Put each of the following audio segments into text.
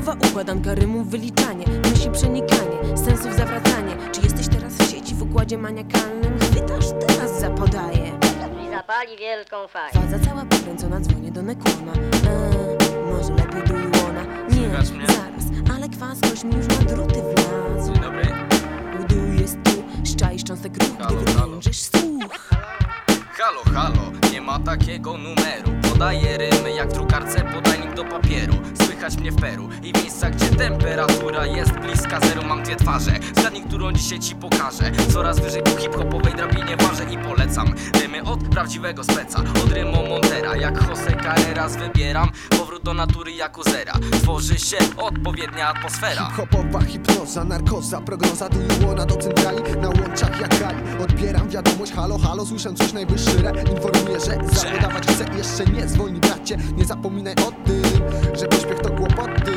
Hip-hopowa układanka rymów, wyliczanie Myśli przenikanie, sensów zawracanie. Czy jesteś teraz w sieci w układzie maniakalnym? Chwytasz teraz zapodaję. I zapali wielką faję. Faza cała pokręcona, dzwonię do Nekłona eee, Może lepiej do Iłona Nie, zaraz, ale kwas ktoś mi już na druty wlazł Dzień dobry. Udu jest tu, szczaisz cząstek ruch, gdy wyłączysz słuch. Halo, halo, nie ma takiego numeru Podaję rymy jak drukarce podajnik do papieru. Słychać mnie w Peru i w miejscach gdzie temperatura jest bliska zero Mam dwie twarze, zgadnij którą dzisiaj ci pokażę. Coraz wyżej po hip-hopowej drabinie prawdziwego speca, od rymu Montera Jak Jose Carreras wybieram powrót do natury jako zera. Tworzy się odpowiednia atmosfera. Hip-hopowa hipnoza, narkoza, prognoza do Iłona, do centrali Na łączach jak kali Odbieram wiadomość, halo, halo Słyszę coś najwyższy re. Informuję, że zapodawać chcę Jeszcze nie zwolni bracie. Nie zapominaj o tym, że pośpiech to kłopoty.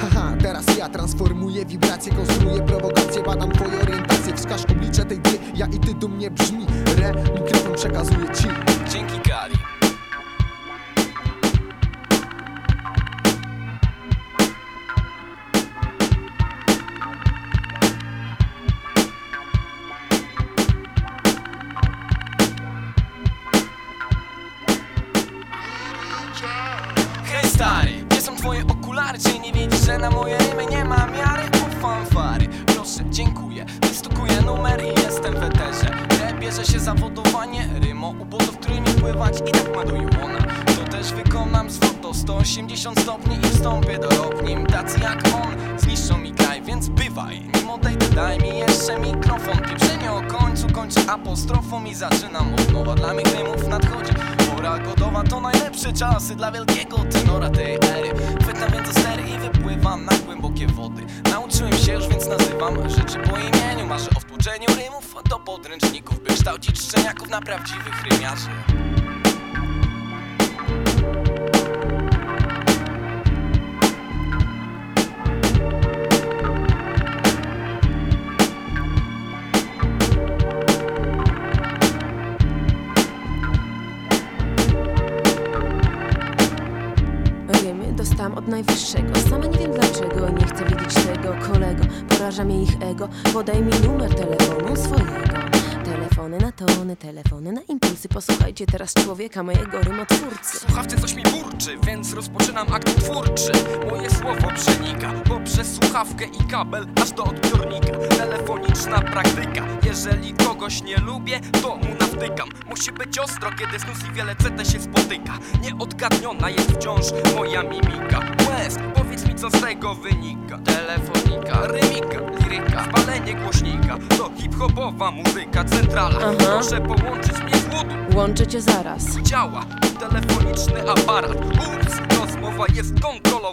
Haha, teraz ja transformuję wibracje Konstruuję prowokacje, badam twoje orientacje. Wskaż oblicze tej gry, ja i ty do mnie brzmi. Re, mikrofon przekazuję ci. Dzięki Kali Hej stary, gdzie są twoje okulary? Czy nie widzisz, że na moje rymy nie ma miary? O fanfary, dziękuję. Wystukuję numer i jestem w eterze. Re bierze się zawodowanie Rymo ubotów, którymi pływać i tak ma do Iłona To też wykonam zwrot o 180 stopni i wstąpię do rok Nim tacy jak on zniszczą mi kraj, więc bywaj. Nim odejdę, daj mi jeszcze mikrofon. Pieprzenie o końcu kończę apostrofą i zaczynam od nowa. Dla mych rymów nadchodzi pora godowa To najlepsze czasy dla wielkiego tenora tej ery. Chwytam więc za stery i wypływam na głębokie wody. Nauczyłem się już, więc nazywam rzeczy po imieniu. Marzę o wtłoczeniu rymów do podręczników By kształcić szczeniaków na prawdziwych rymiarzy dostałam od najwyższego. Sama nie wiem dlaczego, nie chcę wiedzieć tego Kolego, poraża mnie ich ego. Podaj mi numer telefonu swojego. Telefony na tony, telefony na impulsy. Posłuchajcie teraz człowieka, mojego rymotwórcy. Słuchawce coś mi burczy, więc rozpoczynam akt twórczy. Moje słowo przenika poprzez słuchawkę i kabel aż do odbiornika. Telefoniczna praktyka, jeżeli kogoś nie lubię, to mu nawtykam. Musi być ostro, kiedy snus i wiele CT się spotyka. Nieodgadniona jest wciąż moja mimika. West, powiedz mi co z tego wynika. Telefonika, rymika, liryka, spalenie głośnika. To hip-hopowa muzyka centrala. Aha. Proszę połączyć mnie z łodu Łączę cię zaraz. Działa telefoniczny aparat. Ups, rozmowa jest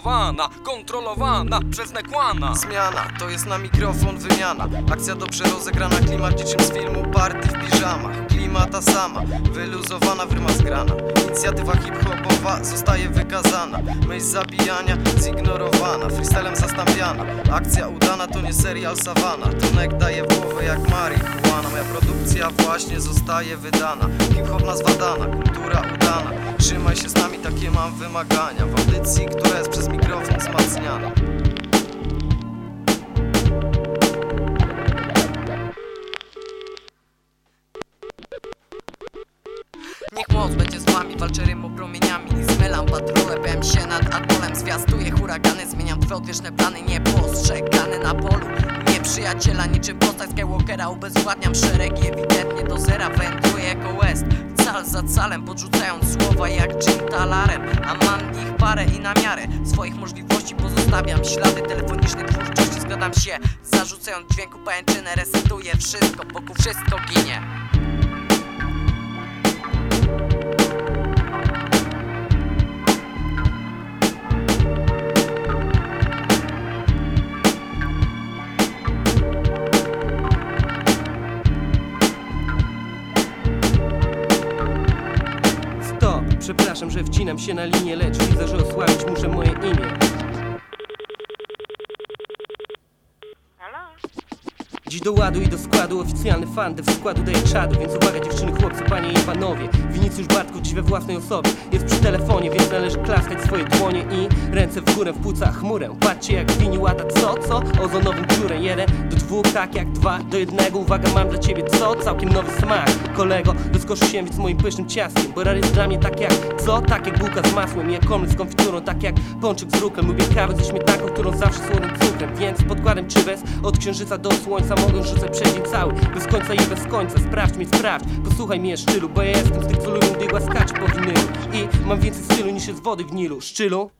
kontrolowana Kontrolowana przez nekłana Zmiana, to jest na mikrofon wymiana. Akcja dobrze rozegrana, klimat dziczym z filmu Party w piżamach. Klima ta sama, wyluzowana w ryma zgrana Inicjatywa hip-hopowa zostaje wykazana. Myśl zabijania zignorowana Freestylem zastąpiana Akcja udana to nie serial Savana Tonek daje głowę jak marihuana. Moja produkcja właśnie zostaje wydana. Hip-hop nazwa dana, kultura udana. Trzymaj się z nami, takie mam wymagania. W audycji, która jest przez mikrofon wzmacniana. Niech moc będzie walczę rymu promieniami Zmylam patrole, byłem się nad atolem Zwiastuję huragany, zmieniam twe odwieczne plany Niepostrzegany na polu. Nieprzyjaciela niczym postać Skywalkera Ubezwładniam szeregi, ewidentnie do zera Wędruję jako West, cal za calem Podrzucając słowa jak Jim Talaren A mam ich parę i na miarę Swoich możliwości pozostawiam Ślady telefonicznej twórczości Zgadzam się, zarzucając dźwięku pajęczynę Resetuję wszystko, wokół wszystko ginie przepraszam, że wcinam się na linię, lecz widzę, że osłabić muszę moje imię. Dziś do ładu i do składu oficjalny fan w składu daje czadu. Więc uwaga dziewczyny, chłopcy, panie i panowie. Winicjusz Bartków dziś we własnej osobie. Jest przy telefonie, więc należy klaskać swoje dłonie I ręce w górę w płucach chmurę. Patrzcie jak wini łata, co, co? Ozonowym dziurę Jeden do dwóch, tak jak dwa do jednego. Uwaga, mam dla ciebie co? Całkiem nowy smak. Kolego, rozkoszuj się z moim pysznym ciastkiem. Bo rar jest dla mnie tak jak, co? Tak jak bułka z masłem. Jak omlet z konfiturą, tak jak pączek z ruklem Lubię kawę ze śmietanką, którą zawsze słonym cukrem. Więc podkładem czy bez, od księżyca do słońca Mogę rzucać przez dzień cały, bez końca i bez końca. Sprawdź mnie, sprawdź, posłuchaj mnie szczylu Bo ja jestem z tych, co lubią gdy głaskać po winylu. I mam więcej stylu niż jest wody w Nilu. Szczylu